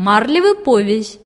марлевый повесь